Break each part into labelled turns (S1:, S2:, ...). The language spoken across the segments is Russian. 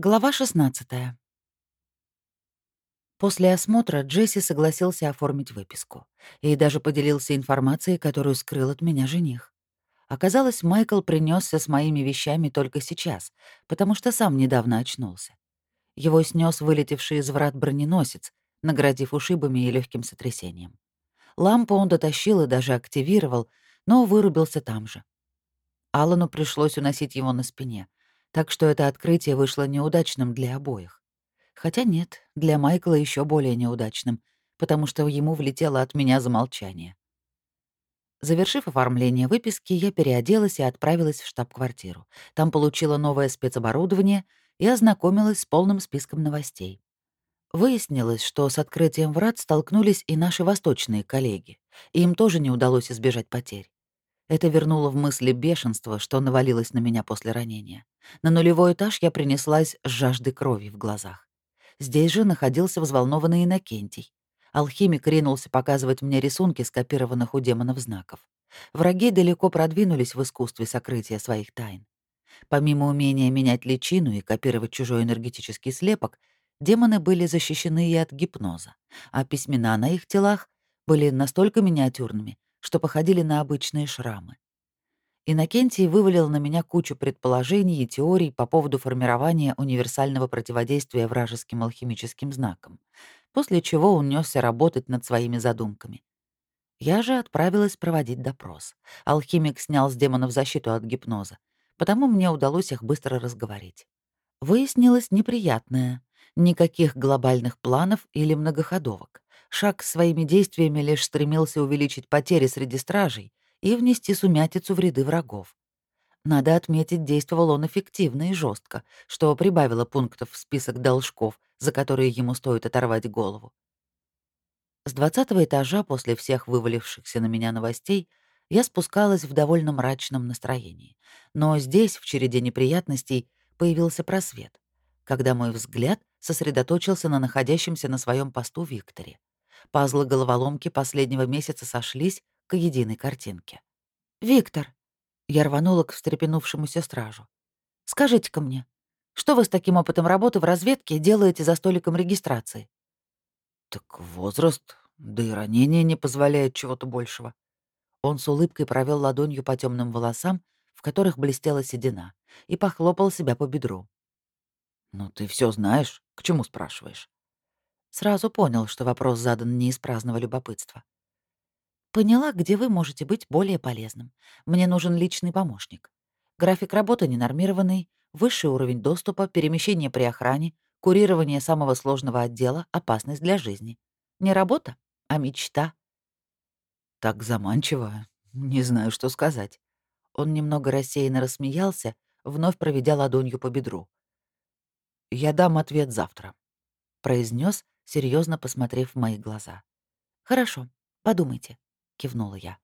S1: Глава 16. После осмотра Джесси согласился оформить выписку и даже поделился информацией, которую скрыл от меня жених. Оказалось, Майкл принесся с моими вещами только сейчас, потому что сам недавно очнулся. Его снес вылетевший из врат броненосец, наградив ушибами и легким сотрясением. Лампу он дотащил и даже активировал, но вырубился там же. Алану пришлось уносить его на спине, так что это открытие вышло неудачным для обоих. Хотя нет, для Майкла еще более неудачным, потому что ему влетело от меня замолчание. Завершив оформление выписки, я переоделась и отправилась в штаб-квартиру. Там получила новое спецоборудование и ознакомилась с полным списком новостей. Выяснилось, что с открытием врат столкнулись и наши восточные коллеги, им тоже не удалось избежать потерь. Это вернуло в мысли бешенство, что навалилось на меня после ранения. На нулевой этаж я принеслась с жаждой крови в глазах. Здесь же находился взволнованный Иннокентий. Алхимик ринулся показывать мне рисунки скопированных у демонов знаков. Враги далеко продвинулись в искусстве сокрытия своих тайн. Помимо умения менять личину и копировать чужой энергетический слепок, демоны были защищены и от гипноза, а письмена на их телах были настолько миниатюрными, что походили на обычные шрамы. Иннокентий вывалил на меня кучу предположений и теорий по поводу формирования универсального противодействия вражеским алхимическим знакам, после чего унесся работать над своими задумками. Я же отправилась проводить допрос. Алхимик снял с демонов защиту от гипноза, потому мне удалось их быстро разговорить. Выяснилось неприятное. Никаких глобальных планов или многоходовок. Шаг своими действиями лишь стремился увеличить потери среди стражей и внести сумятицу в ряды врагов. Надо отметить, действовал он эффективно и жестко, что прибавило пунктов в список должков, за которые ему стоит оторвать голову. С двадцатого этажа, после всех вывалившихся на меня новостей, я спускалась в довольно мрачном настроении. Но здесь, в череде неприятностей, появился просвет, когда мой взгляд сосредоточился на находящемся на своем посту Викторе. Пазлы головоломки последнего месяца сошлись к единой картинке. «Виктор», — я рванула к встрепенувшемуся стражу, — «скажите-ка мне, что вы с таким опытом работы в разведке делаете за столиком регистрации?»
S2: «Так возраст, да и ранение не позволяет чего-то большего».
S1: Он с улыбкой провел ладонью по темным волосам, в которых блестела седина, и похлопал себя по бедру.
S2: «Ну ты все знаешь, к чему спрашиваешь?»
S1: Сразу понял, что вопрос задан не из праздного любопытства. Поняла, где вы можете быть более полезным. Мне нужен личный помощник. График работы ненормированный, высший уровень доступа, перемещение при охране, курирование самого сложного отдела, опасность для жизни. Не работа, а мечта.
S2: Так заманчиво. Не знаю, что сказать.
S1: Он немного рассеянно рассмеялся, вновь проведя ладонью по бедру.
S2: «Я дам ответ завтра», — произнес, серьезно посмотрев в мои глаза.
S1: «Хорошо, подумайте», — кивнула я.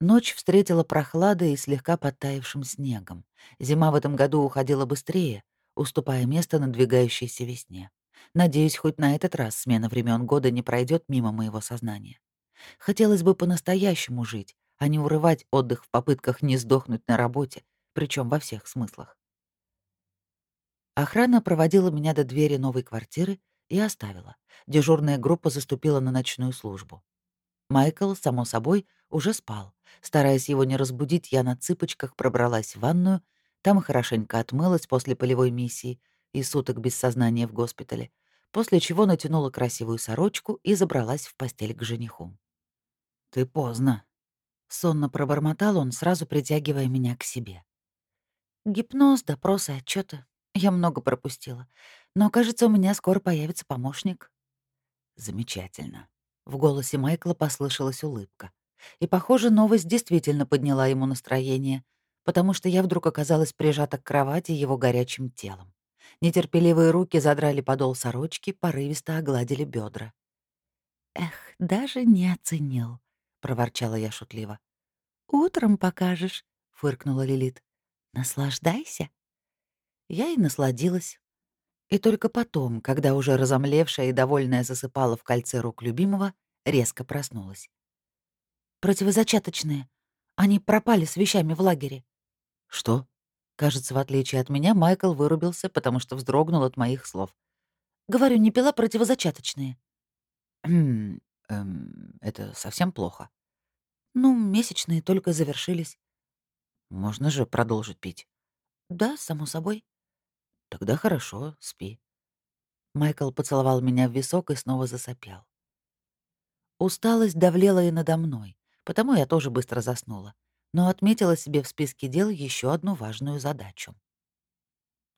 S1: Ночь встретила прохладой и слегка подтаявшим снегом. Зима в этом году уходила быстрее, уступая место надвигающейся весне. Надеюсь, хоть на этот раз смена времен года не пройдет мимо моего сознания. Хотелось бы по-настоящему жить, а не урывать отдых в попытках не сдохнуть на работе, причем во всех смыслах. Охрана проводила меня до двери новой квартиры и оставила. Дежурная группа заступила на ночную службу. Майкл, само собой, уже спал. Стараясь его не разбудить, я на цыпочках пробралась в ванную, там хорошенько отмылась после полевой миссии и суток без сознания в госпитале, после чего натянула красивую сорочку и забралась в постель к жениху.
S2: «Ты поздно», —
S1: сонно пробормотал он, сразу притягивая меня к себе. Гипноз, допросы, отчеты. Я много пропустила. Но, кажется, у меня скоро появится помощник.
S2: Замечательно.
S1: В голосе Майкла послышалась улыбка. И, похоже, новость действительно подняла ему настроение, потому что я вдруг оказалась прижата к кровати его горячим телом. Нетерпеливые руки задрали подол сорочки, порывисто огладили бедра. «Эх, даже не оценил», — проворчала я шутливо. «Утром покажешь», — фыркнула Лилит. «Наслаждайся». Я и насладилась. И только потом, когда уже разомлевшая и довольная засыпала в кольце рук любимого, резко проснулась. «Противозачаточные. Они пропали с вещами в лагере».
S2: «Что?»
S1: Кажется, в отличие от меня, Майкл вырубился, потому что вздрогнул от моих слов. «Говорю, не пила противозачаточные».
S2: «Хм, эм, это совсем плохо.
S1: «Ну, месячные только завершились».
S2: Можно же продолжить пить?»
S1: «Да, само собой».
S2: «Тогда хорошо, спи».
S1: Майкл поцеловал меня в висок и снова засопел. Усталость давлела и надо мной, потому я тоже быстро заснула, но отметила себе в списке дел еще одну важную задачу.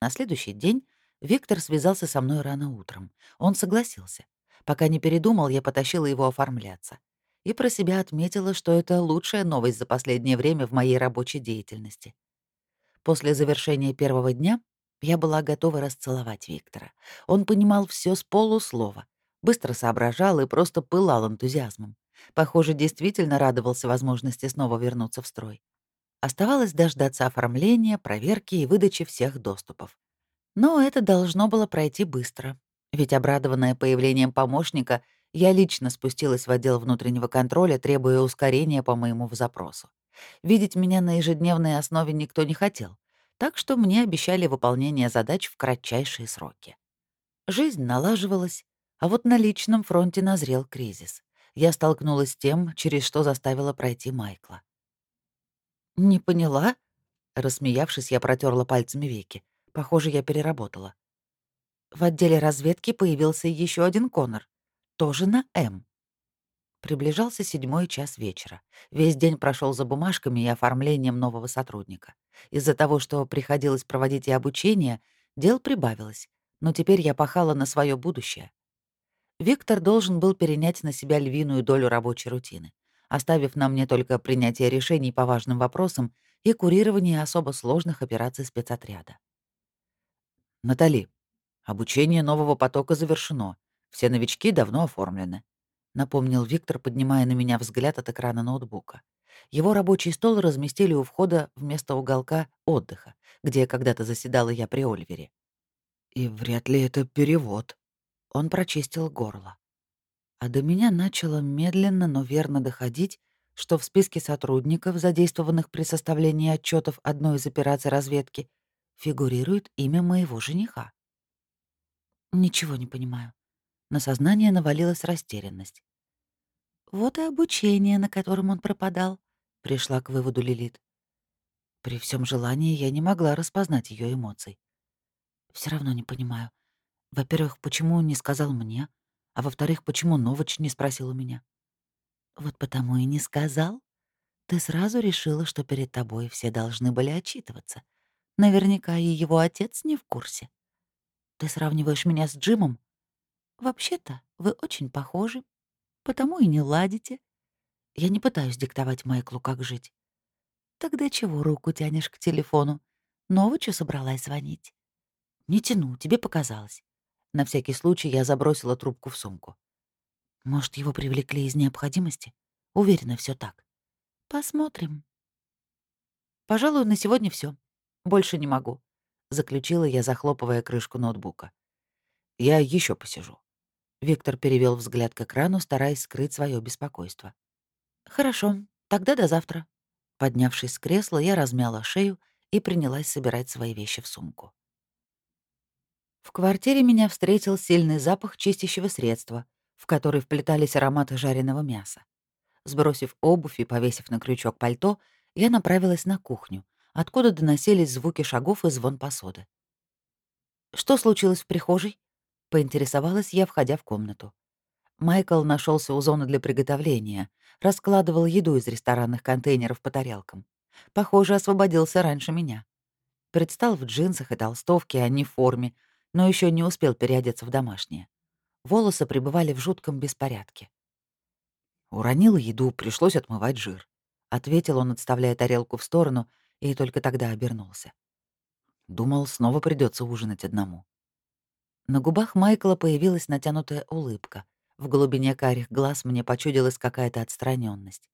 S1: На следующий день Виктор связался со мной рано утром. Он согласился. Пока не передумал, я потащила его оформляться. И про себя отметила, что это лучшая новость за последнее время в моей рабочей деятельности. После завершения первого дня я была готова расцеловать Виктора. Он понимал все с полуслова, быстро соображал и просто пылал энтузиазмом. Похоже, действительно радовался возможности снова вернуться в строй. Оставалось дождаться оформления, проверки и выдачи всех доступов. Но это должно было пройти быстро, ведь, обрадованная появлением помощника, я лично спустилась в отдел внутреннего контроля, требуя ускорения по моему запросу. Видеть меня на ежедневной основе никто не хотел, так что мне обещали выполнение задач в кратчайшие сроки. Жизнь налаживалась, а вот на личном фронте назрел кризис. Я столкнулась с тем, через что заставила пройти Майкла. «Не поняла?» Рассмеявшись, я протерла пальцами веки. Похоже, я переработала. В отделе разведки появился еще один Конор. Тоже на «М». Приближался седьмой час вечера. Весь день прошел за бумажками и оформлением нового сотрудника. Из-за того, что приходилось проводить и обучение, дел прибавилось, но теперь я пахала на свое будущее. Виктор должен был перенять на себя львиную долю рабочей рутины оставив на мне только принятие решений по важным вопросам и курирование особо сложных операций спецотряда.
S2: «Натали, обучение нового потока завершено. Все новички давно оформлены», — напомнил Виктор, поднимая на меня взгляд от экрана ноутбука. Его рабочий стол разместили у входа вместо уголка отдыха, где когда-то заседала я при Ольвере.
S1: «И вряд ли это перевод». Он прочистил горло. А до меня начало медленно, но верно доходить, что в списке сотрудников, задействованных при составлении отчетов одной из операций разведки, фигурирует имя моего жениха. Ничего не понимаю. На сознание навалилась растерянность. «Вот и обучение, на котором он пропадал», — пришла к выводу Лилит. При всем желании я не могла распознать ее эмоций. Все равно не понимаю. Во-первых, почему он не сказал мне? А во-вторых, почему Новоч не спросил у меня? Вот потому и не сказал. Ты сразу решила, что перед тобой все должны были отчитываться. Наверняка и его отец не в курсе. Ты сравниваешь меня с Джимом? Вообще-то вы очень похожи, потому и не ладите. Я не пытаюсь диктовать Майклу, как жить. Тогда чего руку тянешь к телефону? Новочу собралась звонить? Не тяну, тебе показалось. На всякий случай я забросила трубку в сумку. Может, его привлекли из необходимости? Уверена, все так. Посмотрим. Пожалуй, на сегодня все. Больше не могу, заключила я, захлопывая крышку ноутбука.
S2: Я еще посижу.
S1: Виктор перевел взгляд к экрану, стараясь скрыть свое беспокойство. Хорошо, тогда до завтра. Поднявшись с кресла, я размяла шею и принялась собирать свои вещи в сумку. В квартире меня встретил сильный запах чистящего средства, в который вплетались ароматы жареного мяса. Сбросив обувь и повесив на крючок пальто, я направилась на кухню, откуда доносились звуки шагов и звон посуды. «Что случилось в прихожей?» — поинтересовалась я, входя в комнату. Майкл нашелся у зоны для приготовления, раскладывал еду из ресторанных контейнеров по тарелкам. Похоже, освободился раньше меня. Предстал в джинсах и толстовке, а не в форме, но еще не успел переодеться в домашнее. Волосы пребывали в жутком беспорядке.
S2: «Уронил еду, пришлось отмывать жир», — ответил он, отставляя тарелку в сторону, и только тогда обернулся. Думал, снова придется ужинать одному.
S1: На губах Майкла появилась натянутая улыбка. В глубине карих глаз мне почудилась какая-то отстраненность.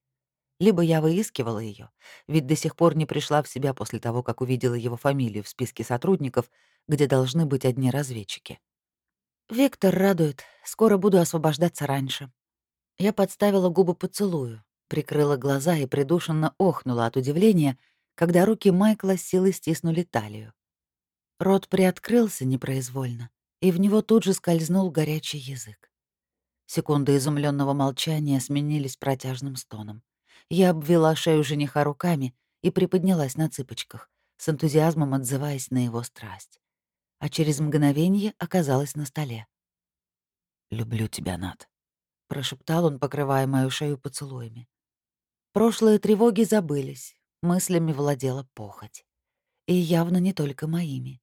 S1: Либо я выискивала ее, ведь до сих пор не пришла в себя после того, как увидела его фамилию в списке сотрудников, где должны быть одни разведчики. «Виктор радует. Скоро буду освобождаться раньше». Я подставила губы поцелую, прикрыла глаза и придушенно охнула от удивления, когда руки Майкла с силой стиснули талию. Рот приоткрылся непроизвольно, и в него тут же скользнул горячий язык. Секунды изумленного молчания сменились протяжным стоном. Я обвела шею жениха руками и приподнялась на цыпочках, с энтузиазмом отзываясь на его страсть. А через мгновение оказалась на столе.
S2: «Люблю тебя, Над», —
S1: прошептал он, покрывая мою шею поцелуями. Прошлые тревоги забылись, мыслями владела похоть. И явно не только моими.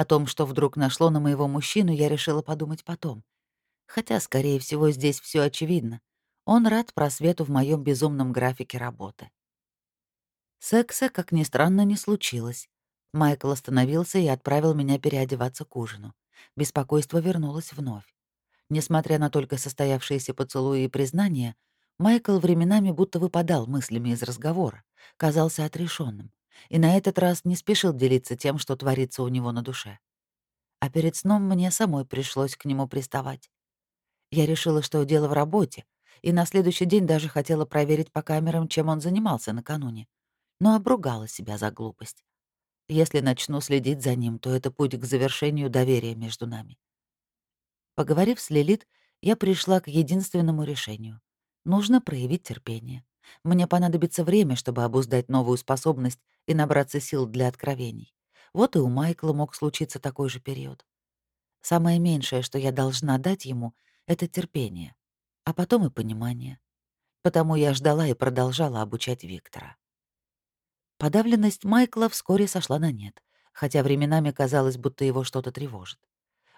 S1: О том, что вдруг нашло на моего мужчину, я решила подумать потом. Хотя, скорее всего, здесь все очевидно. Он рад просвету в моем безумном графике работы. Секса, как ни странно, не случилось. Майкл остановился и отправил меня переодеваться к ужину. Беспокойство вернулось вновь. Несмотря на только состоявшиеся поцелуи и признания, Майкл временами будто выпадал мыслями из разговора, казался отрешенным, и на этот раз не спешил делиться тем, что творится у него на душе. А перед сном мне самой пришлось к нему приставать. Я решила, что дело в работе, и на следующий день даже хотела проверить по камерам, чем он занимался накануне, но обругала себя за глупость. Если начну следить за ним, то это путь к завершению доверия между нами. Поговорив с Лилит, я пришла к единственному решению. Нужно проявить терпение. Мне понадобится время, чтобы обуздать новую способность и набраться сил для откровений. Вот и у Майкла мог случиться такой же период. Самое меньшее, что я должна дать ему, — это терпение, а потом и понимание. Потому я ждала и продолжала обучать Виктора. Подавленность Майкла вскоре сошла на нет, хотя временами казалось, будто его что-то тревожит.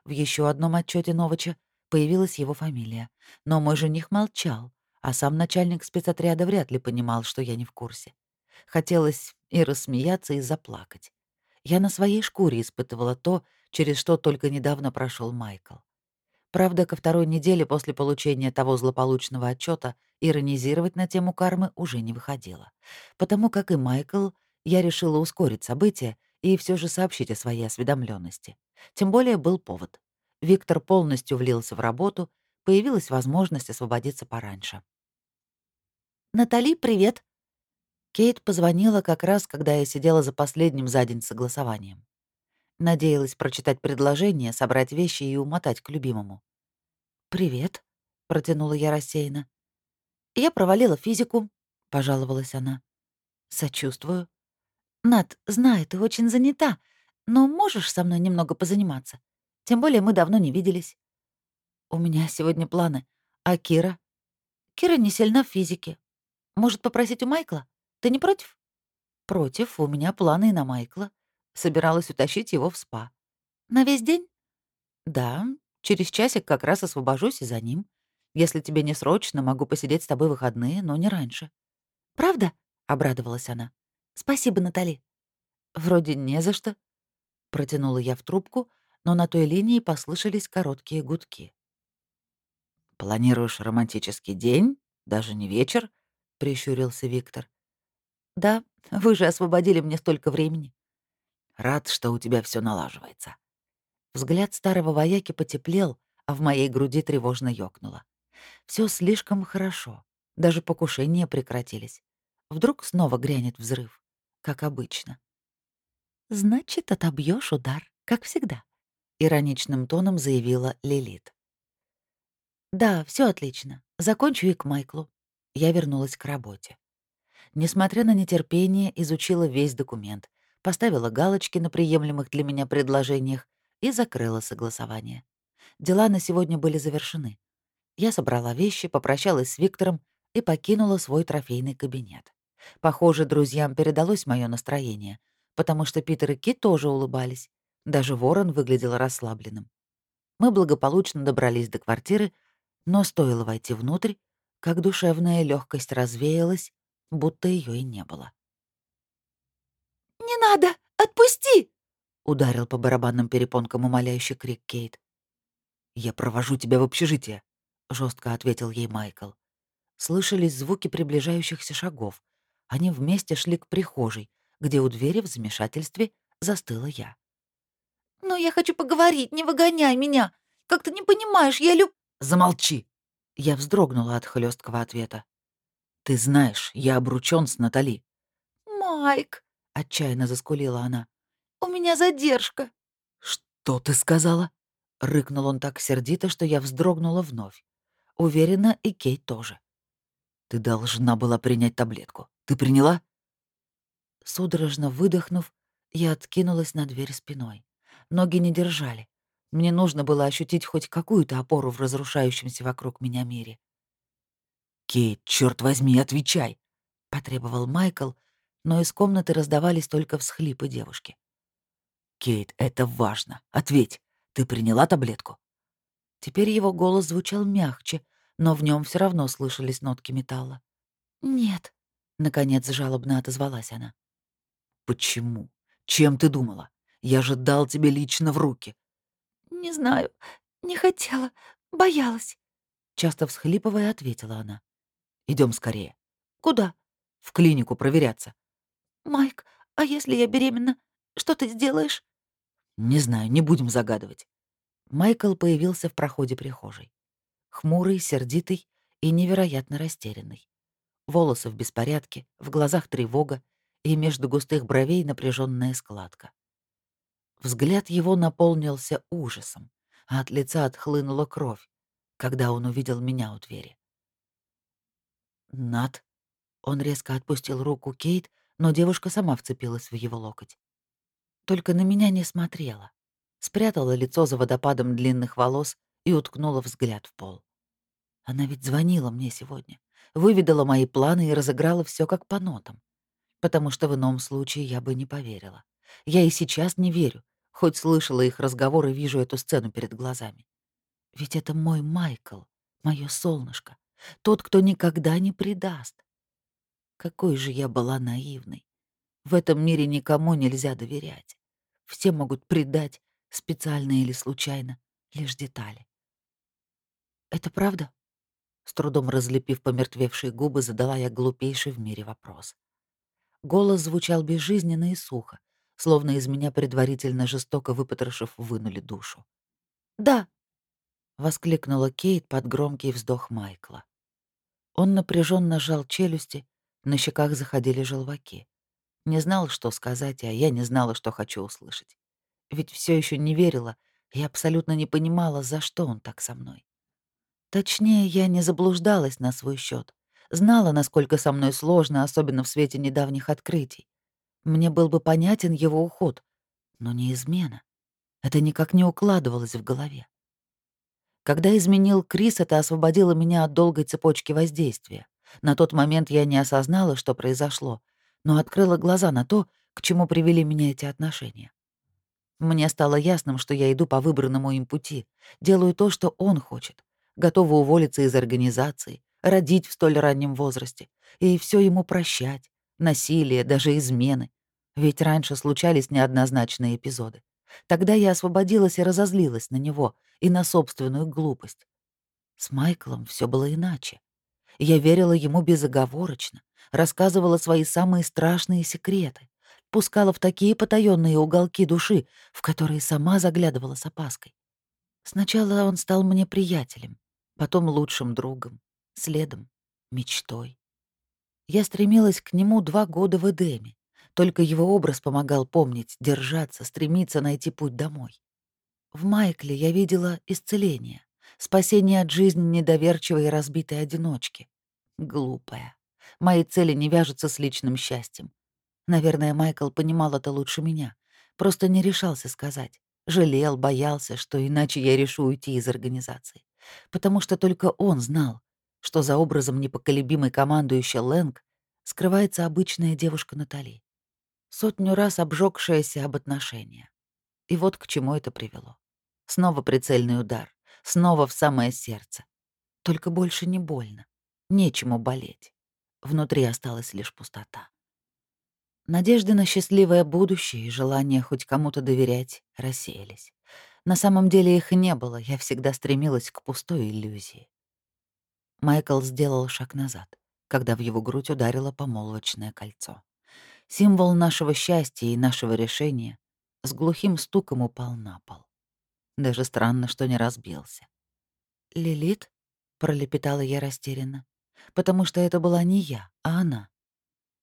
S1: В еще одном отчете Новача появилась его фамилия. Но мой жених молчал, а сам начальник спецотряда вряд ли понимал, что я не в курсе. Хотелось и рассмеяться, и заплакать. Я на своей шкуре испытывала то, через что только недавно прошел Майкл. Правда, ко второй неделе после получения того злополучного отчета иронизировать на тему кармы уже не выходило. Потому как и Майкл, я решила ускорить события и все же сообщить о своей осведомленности. Тем более был повод. Виктор полностью влился в работу, появилась возможность освободиться пораньше. «Натали, привет!» Кейт позвонила как раз, когда я сидела за последним за день согласованием. Надеялась прочитать предложение, собрать вещи и умотать к любимому. «Привет», — протянула я рассеянно. «Я провалила физику», — пожаловалась она. «Сочувствую». «Над, знаю, ты очень занята, но можешь со мной немного позаниматься? Тем более мы давно не виделись. У меня сегодня планы. А Кира? Кира не сильна в физике. Может, попросить у Майкла? Ты не против? Против. У меня планы на Майкла. Собиралась утащить его в спа. На весь день? Да. Через часик как раз освобожусь и за ним. Если тебе не срочно, могу посидеть с тобой выходные, но не раньше. Правда? Обрадовалась она. Спасибо, Натали. Вроде не за что. Протянула я в трубку, но на той линии послышались короткие гудки.
S2: «Планируешь романтический день? Даже не вечер?» — прищурился Виктор.
S1: «Да, вы же освободили мне столько времени».
S2: «Рад, что у тебя все налаживается».
S1: Взгляд старого вояки потеплел, а в моей груди тревожно ёкнуло. Все слишком хорошо. Даже покушения прекратились. Вдруг снова грянет взрыв, как обычно. «Значит, отобьешь удар, как всегда», — ироничным тоном заявила Лилит. «Да, все отлично. Закончу и к Майклу». Я вернулась к работе. Несмотря на нетерпение, изучила весь документ, поставила галочки на приемлемых для меня предложениях и закрыла согласование. Дела на сегодня были завершены. Я собрала вещи, попрощалась с Виктором и покинула свой трофейный кабинет. Похоже, друзьям передалось мое настроение — потому что Питер и Кит тоже улыбались. Даже Ворон выглядел расслабленным. Мы благополучно добрались до квартиры, но стоило войти внутрь, как душевная легкость развеялась, будто ее и не было.
S3: «Не надо! Отпусти!»
S1: — ударил по барабанным перепонкам умоляющий крик Кейт.
S2: «Я провожу тебя в общежитие», — жестко ответил ей Майкл.
S1: Слышались звуки приближающихся шагов. Они вместе шли к прихожей, где у двери в замешательстве застыла я.
S3: «Но я хочу поговорить, не выгоняй меня! Как ты не понимаешь, я люб...»
S2: «Замолчи!»
S1: Я вздрогнула от хлесткого ответа.
S2: «Ты знаешь, я обручён с Натали».
S3: «Майк!»
S1: — отчаянно заскулила она.
S3: «У меня задержка».
S1: «Что ты сказала?» — рыкнул он так сердито, что я вздрогнула вновь. Уверена, и Кейт тоже. «Ты должна была принять таблетку. Ты приняла?» Судорожно выдохнув, я откинулась на дверь спиной. Ноги не держали. Мне нужно было ощутить хоть какую-то опору в разрушающемся вокруг меня мире. «Кейт, черт возьми, отвечай!» — потребовал Майкл, но из комнаты раздавались только всхлипы девушки. «Кейт, это важно. Ответь, ты приняла таблетку?» Теперь его голос звучал мягче, но в нем все равно слышались нотки металла.
S3: «Нет», —
S1: наконец жалобно отозвалась она. «Почему? Чем ты думала? Я же дал тебе лично в руки».
S3: «Не знаю. Не хотела. Боялась», —
S1: часто всхлипывая, ответила она. Идем скорее».
S3: «Куда?»
S1: «В клинику проверяться».
S3: «Майк, а если я беременна? Что ты сделаешь?»
S1: «Не знаю, не будем загадывать». Майкл появился в проходе прихожей. Хмурый, сердитый и невероятно растерянный. Волосы в беспорядке, в глазах тревога, и между густых бровей напряженная складка. Взгляд его наполнился ужасом, а от лица отхлынула кровь, когда он увидел меня у двери. «Над?» Он резко отпустил руку Кейт, но девушка сама вцепилась в его локоть. Только на меня не смотрела. Спрятала лицо за водопадом длинных волос и уткнула взгляд в пол. Она ведь звонила мне сегодня, выведала мои планы и разыграла все как по нотам потому что в ином случае я бы не поверила. Я и сейчас не верю, хоть слышала их разговор и вижу эту сцену перед глазами. Ведь это мой Майкл, мое солнышко, тот, кто никогда не предаст. Какой же я была наивной. В этом мире никому нельзя доверять. Все могут предать, специально или случайно, лишь детали. «Это правда?» С трудом разлепив помертвевшие губы, задала я глупейший в мире вопрос. Голос звучал безжизненно и сухо, словно из меня предварительно жестоко выпотрошив вынули душу.
S3: «Да», —
S1: воскликнула Кейт под громкий вздох Майкла. Он напряженно сжал челюсти, на щеках заходили желваки. Не знал, что сказать, а я не знала, что хочу услышать. Ведь все еще не верила и абсолютно не понимала, за что он так со мной. Точнее, я не заблуждалась на свой счет. Знала, насколько со мной сложно, особенно в свете недавних открытий. Мне был бы понятен его уход, но не измена. Это никак не укладывалось в голове. Когда изменил Крис, это освободило меня от долгой цепочки воздействия. На тот момент я не осознала, что произошло, но открыла глаза на то, к чему привели меня эти отношения. Мне стало ясным, что я иду по выбранному им пути, делаю то, что он хочет, готова уволиться из организации, родить в столь раннем возрасте, и все ему прощать, насилие, даже измены. Ведь раньше случались неоднозначные эпизоды. Тогда я освободилась и разозлилась на него и на собственную глупость. С Майклом все было иначе. Я верила ему безоговорочно, рассказывала свои самые страшные секреты, пускала в такие потаенные уголки души, в которые сама заглядывала с опаской. Сначала он стал мне приятелем, потом лучшим другом, следом, мечтой. Я стремилась к нему два года в Эдеме. Только его образ помогал помнить, держаться, стремиться найти путь домой. В Майкле я видела исцеление, спасение от жизни недоверчивой и разбитой одиночки. Глупая. Мои цели не вяжутся с личным счастьем. Наверное, Майкл понимал это лучше меня. Просто не решался сказать. Жалел, боялся, что иначе я решу уйти из организации. Потому что только он знал, что за образом непоколебимой командующей Лэнг скрывается обычная девушка Натали, сотню раз обжегшаяся об отношения. И вот к чему это привело. Снова прицельный удар, снова в самое сердце. Только больше не больно, нечему болеть. Внутри осталась лишь пустота. Надежды на счастливое будущее и желание хоть кому-то доверять рассеялись. На самом деле их не было, я всегда стремилась к пустой иллюзии. Майкл сделал шаг назад, когда в его грудь ударило помолвочное кольцо. Символ нашего счастья и нашего решения с глухим стуком упал на пол. Даже странно, что не разбился. «Лилит?» — пролепетала я растерянно, потому что это была не я, а она.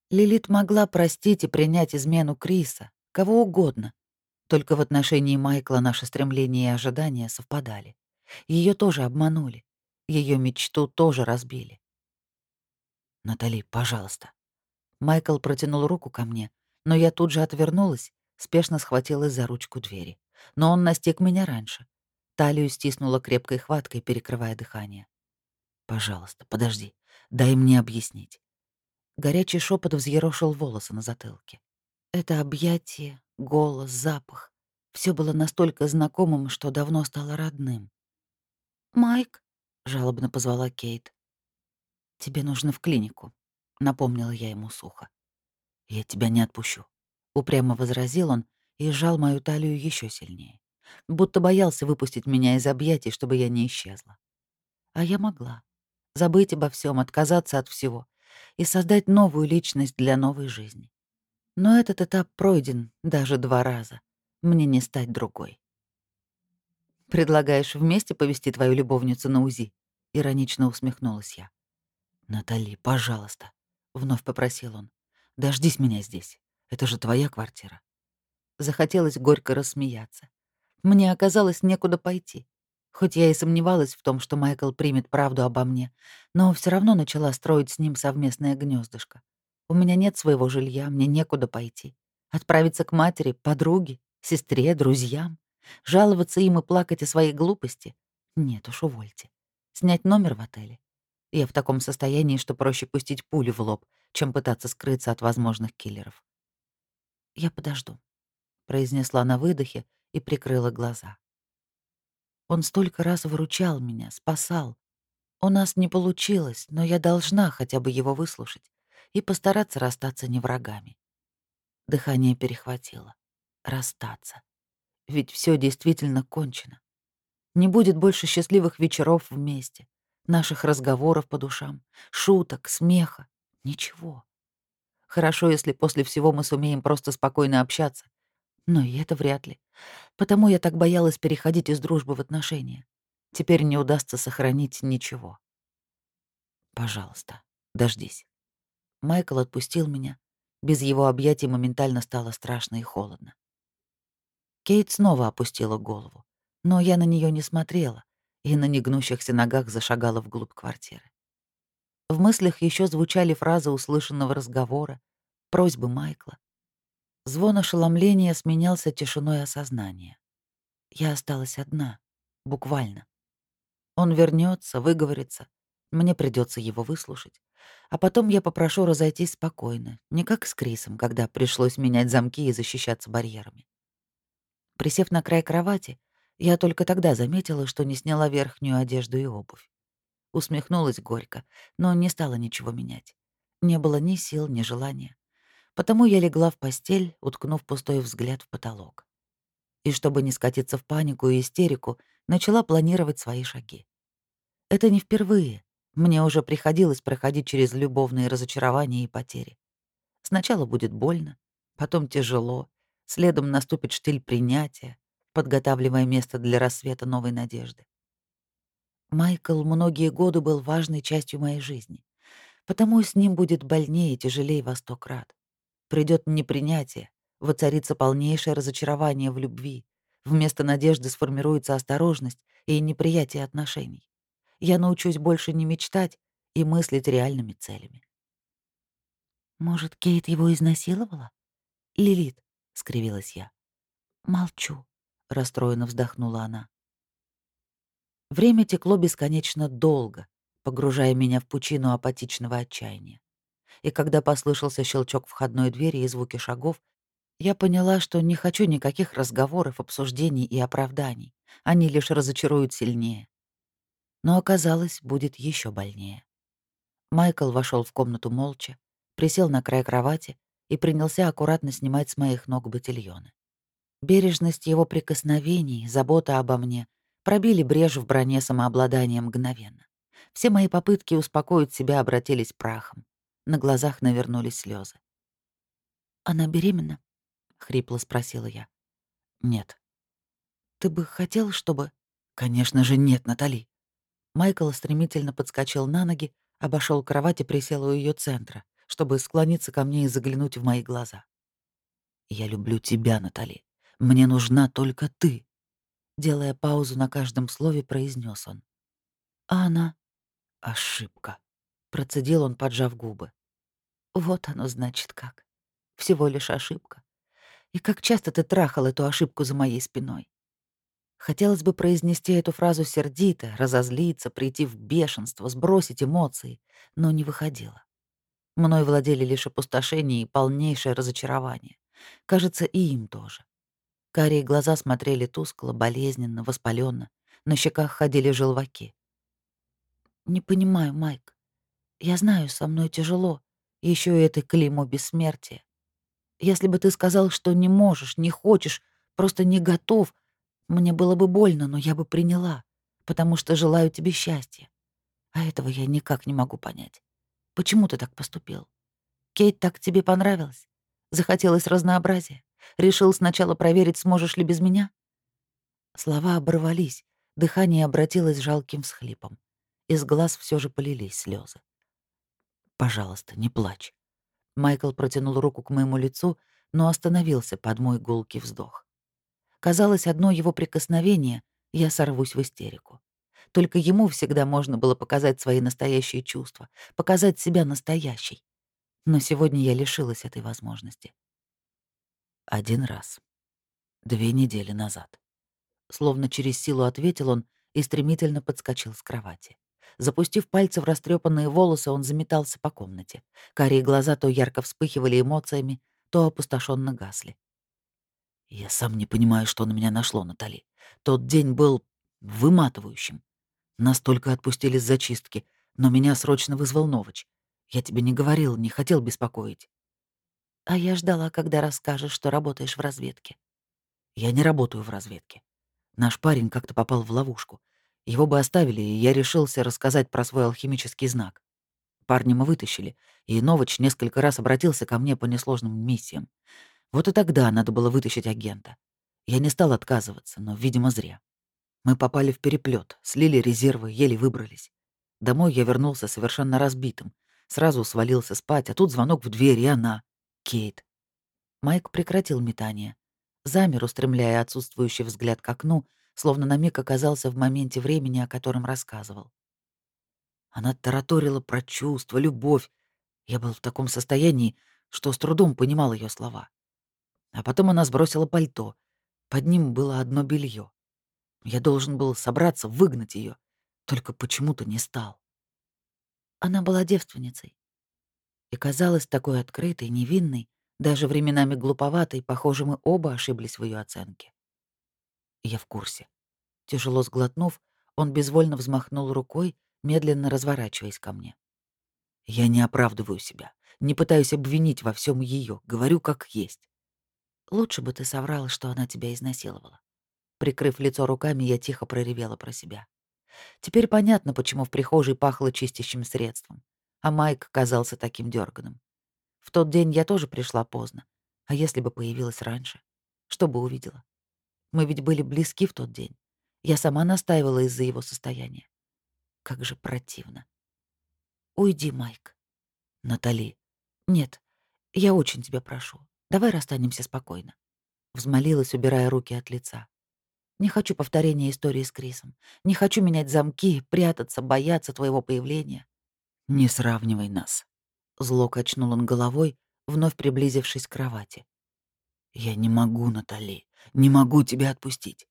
S1: Лилит могла простить и принять измену Криса, кого угодно. Только в отношении Майкла наши стремления и ожидания совпадали. Ее тоже обманули. Ее мечту тоже разбили. «Натали, пожалуйста». Майкл протянул руку ко мне, но я тут же отвернулась, спешно схватилась за ручку двери. Но он настиг меня раньше. Талию стиснула крепкой хваткой, перекрывая дыхание. «Пожалуйста, подожди, дай мне объяснить». Горячий шепот взъерошил волосы на затылке. Это объятие, голос, запах — все было настолько знакомым, что давно стало родным.
S3: «Майк?»
S1: — жалобно позвала Кейт. «Тебе нужно в клинику», — напомнила я ему сухо. «Я тебя не отпущу», — упрямо возразил он и сжал мою талию еще сильнее, будто боялся выпустить меня из объятий, чтобы я не исчезла. А я могла забыть обо всем, отказаться от всего и создать новую личность для новой жизни. Но этот этап пройден даже два раза. Мне не стать другой. «Предлагаешь вместе повести твою любовницу на УЗИ?» — иронично усмехнулась я. «Натали, пожалуйста», — вновь попросил он. «Дождись меня здесь. Это же твоя квартира». Захотелось горько рассмеяться. Мне оказалось некуда пойти. Хоть я и сомневалась в том, что Майкл примет правду обо мне, но все равно начала строить с ним совместное гнездышко. У меня нет своего жилья, мне некуда пойти. Отправиться к матери, подруге, сестре, друзьям. Жаловаться им и плакать о своей глупости? Нет уж, увольте. Снять номер в отеле? Я в таком состоянии, что проще пустить пулю в лоб, чем пытаться скрыться от возможных киллеров. «Я подожду», — произнесла на выдохе и прикрыла глаза. Он столько раз выручал меня, спасал. У нас не получилось, но я должна хотя бы его выслушать и постараться расстаться не врагами. Дыхание перехватило. Расстаться. Ведь все действительно кончено. Не будет больше счастливых вечеров вместе, наших разговоров по душам, шуток, смеха. Ничего. Хорошо, если после всего мы сумеем просто спокойно общаться. Но и это вряд ли. Потому я так боялась переходить из дружбы в отношения. Теперь не удастся сохранить ничего. Пожалуйста, дождись. Майкл отпустил меня. Без его объятий моментально стало страшно и холодно. Кейт снова опустила голову, но я на нее не смотрела и на негнущихся ногах зашагала вглубь квартиры. В мыслях еще звучали фразы услышанного разговора, просьбы Майкла. Звон ошеломления сменялся тишиной осознания. Я осталась одна, буквально. Он вернется, выговорится, мне придется его выслушать. А потом я попрошу разойтись спокойно, не как с Крисом, когда пришлось менять замки и защищаться барьерами. Присев на край кровати, я только тогда заметила, что не сняла верхнюю одежду и обувь. Усмехнулась горько, но не стала ничего менять. Не было ни сил, ни желания. Потому я легла в постель, уткнув пустой взгляд в потолок. И чтобы не скатиться в панику и истерику, начала планировать свои шаги. Это не впервые. Мне уже приходилось проходить через любовные разочарования и потери. Сначала будет больно, потом тяжело, Следом наступит штиль принятия, подготавливая место для рассвета новой надежды. Майкл многие годы был важной частью моей жизни, потому с ним будет больнее и тяжелее во сто крат. Придет непринятие, воцарится полнейшее разочарование в любви, вместо надежды сформируется осторожность и неприятие отношений. Я научусь больше не мечтать и мыслить реальными целями. Может, Кейт его изнасиловала? Лилит, — скривилась я. «Молчу», — расстроенно вздохнула она. Время текло бесконечно долго, погружая меня в пучину апатичного отчаяния. И когда послышался щелчок входной двери и звуки шагов, я поняла, что не хочу никаких разговоров, обсуждений и оправданий. Они лишь разочаруют сильнее. Но оказалось, будет еще больнее. Майкл вошел в комнату молча, присел на край кровати и принялся аккуратно снимать с моих ног ботильоны. Бережность его прикосновений, забота обо мне пробили брешь в броне самообладания мгновенно. Все мои попытки успокоить себя обратились прахом. На глазах навернулись слезы. «Она беременна?» — хрипло спросила я. «Нет». «Ты бы хотел, чтобы...» «Конечно же нет, Натали». Майкл стремительно подскочил на ноги, обошел кровать и присел у ее центра,
S2: чтобы склониться ко мне и заглянуть в мои глаза. «Я люблю тебя, Натали. Мне нужна только ты», — делая паузу на каждом слове, произнес он.
S1: «А она?»
S2: «Ошибка», — процедил он, поджав губы.
S1: «Вот оно значит как. Всего лишь ошибка. И как часто ты трахал эту ошибку за моей спиной?» Хотелось бы произнести эту фразу сердито, разозлиться, прийти в бешенство, сбросить эмоции, но не выходило. Мной владели лишь опустошение и полнейшее разочарование. Кажется, и им тоже. Карие глаза смотрели тускло, болезненно, воспаленно. На щеках ходили желваки. «Не понимаю, Майк. Я знаю, со мной тяжело. Еще и это клеймо бессмертия. Если бы ты сказал, что не можешь, не хочешь, просто не готов, мне было бы больно, но я бы приняла, потому что желаю тебе счастья. А этого я никак не могу понять. Почему ты так поступил? Кейт так тебе понравилась? Захотелось разнообразия? Решил сначала проверить, сможешь ли без меня? Слова оборвались, дыхание обратилось жалким всхлипом. Из глаз все же полились слезы.
S2: «Пожалуйста, не плачь». Майкл протянул руку к моему лицу, но остановился под мой гулкий вздох. Казалось, одно его прикосновение, я сорвусь в истерику. Только ему всегда можно было показать свои настоящие чувства, показать себя настоящей. Но сегодня я лишилась этой возможности. Один раз. Две недели назад. Словно через силу ответил он и стремительно подскочил с кровати. Запустив пальцы в растрепанные волосы, он заметался по комнате. Карие глаза то ярко вспыхивали эмоциями, то опустошенно гасли. Я сам не понимаю, что на меня нашло, Натали. Тот день был выматывающим. Нас только отпустили с зачистки, но меня срочно вызвал Новыч. Я тебе не говорил, не хотел беспокоить.
S1: А я ждала, когда расскажешь, что работаешь в разведке.
S2: Я не работаю в разведке. Наш парень как-то попал в ловушку. Его бы оставили, и я решился рассказать про свой алхимический знак. Парня мы вытащили, и Новыч несколько раз обратился ко мне по несложным миссиям. Вот и тогда надо было вытащить агента. Я не стал отказываться, но, видимо, зря. Мы попали в переплет, слили резервы, еле выбрались. Домой я вернулся совершенно разбитым. Сразу свалился спать, а тут звонок в дверь, и она. Кейт. Майк прекратил метание. Замер, устремляя отсутствующий взгляд к окну, словно на миг оказался в моменте времени, о котором рассказывал. Она тараторила про чувства, любовь. Я был в таком состоянии, что с трудом понимал ее слова. А потом она сбросила пальто. Под ним было одно белье. Я должен был собраться, выгнать ее, только почему-то не стал.
S1: Она была девственницей. И казалась такой открытой, невинной, даже временами глуповатой, похоже, мы оба ошиблись в ее оценке.
S2: Я в курсе. Тяжело сглотнув, он безвольно взмахнул рукой, медленно разворачиваясь ко мне. Я не оправдываю себя, не пытаюсь обвинить во всем ее, говорю как есть.
S1: Лучше бы ты соврал, что она тебя изнасиловала. Прикрыв лицо руками, я тихо проревела про себя. Теперь понятно, почему в прихожей пахло чистящим средством, а Майк казался таким дерганым. В тот день я тоже пришла поздно. А если бы появилась раньше? Что бы увидела? Мы ведь были близки в тот день. Я сама настаивала из-за его состояния. Как же противно. Уйди, Майк.
S2: Натали.
S1: Нет, я очень тебя прошу. Давай расстанемся спокойно. Взмолилась, убирая руки от лица. Не хочу повторения истории с Крисом. Не хочу менять замки, прятаться, бояться твоего появления.
S2: Не сравнивай нас. Зло качнул он головой, вновь приблизившись к кровати. Я не могу, Натали, не могу тебя отпустить.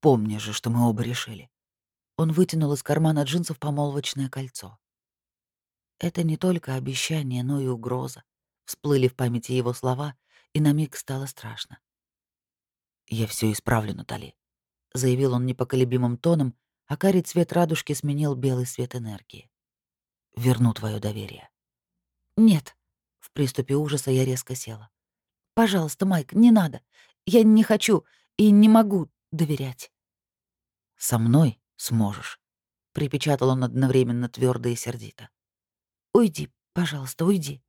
S2: Помни же, что мы оба решили.
S1: Он вытянул из кармана джинсов помолвочное кольцо. Это не только обещание, но и угроза. Всплыли в памяти его слова, и на миг стало страшно.
S2: «Я все исправлю, Натали», — заявил он непоколебимым тоном, а карий цвет радужки сменил белый свет энергии. «Верну твое доверие».
S1: «Нет», — в приступе ужаса я резко села. «Пожалуйста, Майк, не надо. Я не хочу и не могу доверять».
S2: «Со мной сможешь», — припечатал он одновременно твердо и сердито.
S1: «Уйди, пожалуйста, уйди».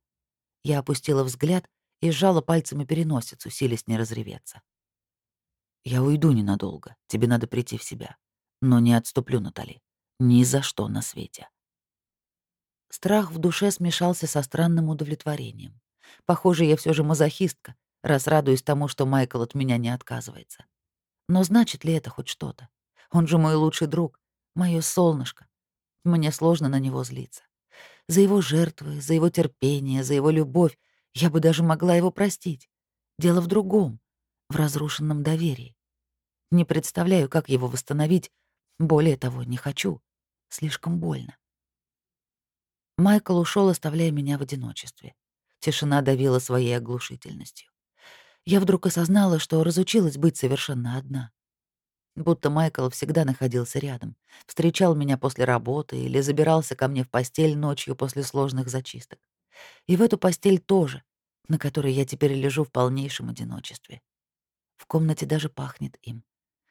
S1: Я опустила взгляд и сжала пальцами переносицу, силясь не разреветься.
S2: «Я уйду ненадолго, тебе надо прийти в себя. Но не отступлю, Натали. Ни за что на свете».
S1: Страх в душе смешался со странным удовлетворением. Похоже, я все же мазохистка, раз радуюсь тому, что Майкл от меня не отказывается. Но значит ли это хоть что-то? Он же мой лучший друг, мое солнышко. Мне сложно на него злиться. За его жертвы, за его терпение, за его любовь я бы даже могла его простить. Дело в другом, в разрушенном доверии. Не представляю, как его восстановить. Более того, не хочу. Слишком больно. Майкл ушел, оставляя меня в одиночестве. Тишина давила своей оглушительностью. Я вдруг осознала, что разучилась быть совершенно одна. Будто Майкл всегда находился рядом, встречал меня после работы или забирался ко мне в постель ночью после сложных зачисток. И в эту постель тоже, на которой я теперь лежу в полнейшем одиночестве. В комнате даже пахнет им.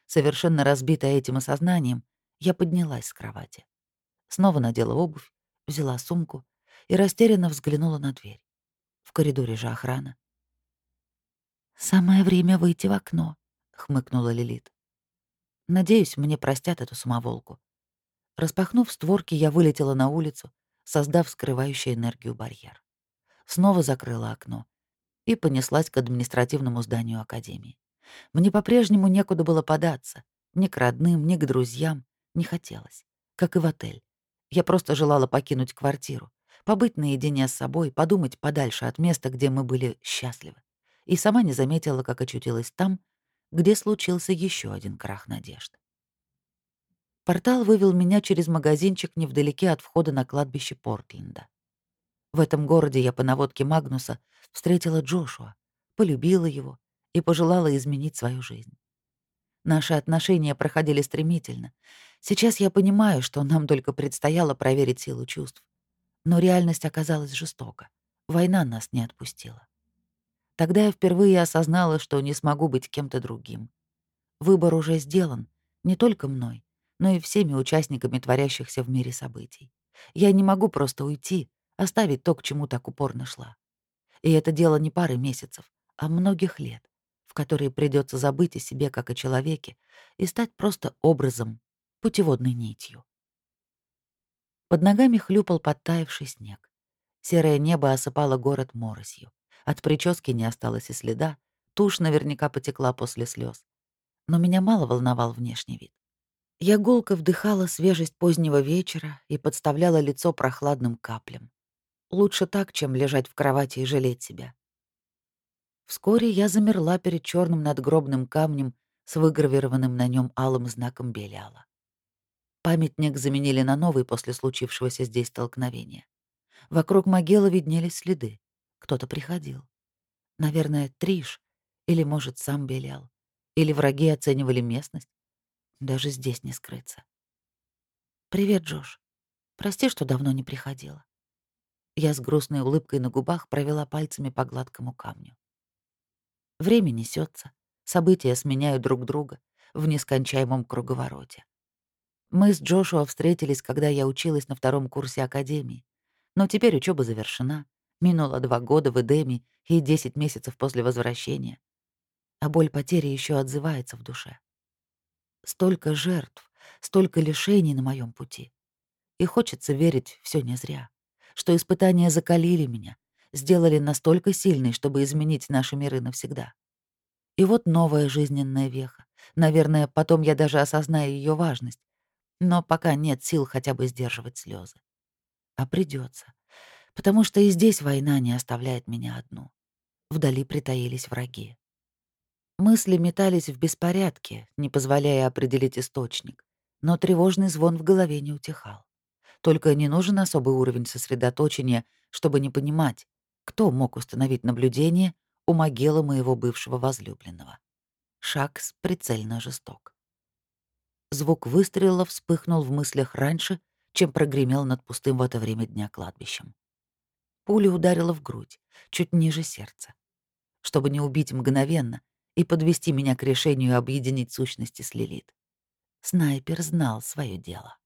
S1: Совершенно разбитая этим осознанием, я поднялась с кровати. Снова надела обувь, взяла сумку и растерянно взглянула на дверь. В коридоре же охрана. «Самое время выйти в окно», — хмыкнула Лилит. «Надеюсь, мне простят эту самоволку». Распахнув створки, я вылетела на улицу, создав скрывающий энергию барьер. Снова закрыла окно и понеслась к административному зданию Академии. Мне по-прежнему некуда было податься. Ни к родным, ни к друзьям. Не хотелось. Как и в отель. Я просто желала покинуть квартиру, побыть наедине с собой, подумать подальше от места, где мы были счастливы. И сама не заметила, как очутилась там, где случился еще один крах надежд. Портал вывел меня через магазинчик невдалеке от входа на кладбище Портленда. В этом городе я по наводке Магнуса встретила Джошуа, полюбила его и пожелала изменить свою жизнь. Наши отношения проходили стремительно. Сейчас я понимаю, что нам только предстояло проверить силу чувств. Но реальность оказалась жестока. Война нас не отпустила. Тогда я впервые осознала, что не смогу быть кем-то другим. Выбор уже сделан, не только мной, но и всеми участниками творящихся в мире событий. Я не могу просто уйти, оставить то, к чему так упорно шла. И это дело не пары месяцев, а многих лет в которые придется забыть о себе как о человеке и стать просто образом, путеводной нитью. Под ногами хлюпал подтаявший снег. Серое небо осыпало город моросью. От прически не осталось и следа, тушь наверняка потекла после слез. Но меня мало волновал внешний вид. Я гулко вдыхала свежесть позднего вечера и подставляла лицо прохладным каплям. Лучше так, чем лежать в кровати и жалеть себя. Вскоре я замерла перед черным надгробным камнем с выгравированным на нем алым знаком Белиала. Памятник заменили на новый после случившегося здесь столкновения. Вокруг могилы виднелись следы. Кто-то приходил. Наверное, Триш, или, может, сам Белиал. Или враги оценивали местность. Даже здесь не скрыться. «Привет, Джош. Прости, что давно не приходила». Я с грустной улыбкой на губах провела пальцами по гладкому камню. Время несется, события сменяют друг друга в нескончаемом круговороте. Мы с Джошуа встретились, когда я училась на втором курсе академии. Но теперь учеба завершена. Минуло два года в Эдеме и десять месяцев после возвращения. А боль потери еще отзывается в душе. Столько жертв, столько лишений на моем пути. И хочется верить, все не зря. Что испытания закалили меня, сделали настолько сильной, чтобы изменить наши миры навсегда. И вот новая жизненная веха. Наверное, потом я даже осознаю ее важность. Но пока нет сил хотя бы сдерживать слезы. А придется, Потому что и здесь война не оставляет меня одну. Вдали притаились враги. Мысли метались в беспорядке, не позволяя определить источник. Но тревожный звон в голове не утихал. Только не нужен особый уровень сосредоточения, чтобы не понимать, кто мог установить наблюдение у могилы моего бывшего возлюбленного? Шакс прицельно жесток. Звук выстрела вспыхнул в мыслях раньше, чем прогремел над пустым в это время дня кладбищем. Пуля ударила в грудь, чуть ниже сердца. Чтобы не убить мгновенно и подвести меня к решению объединить сущности с Лилит. Снайпер знал свое дело.